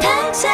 太在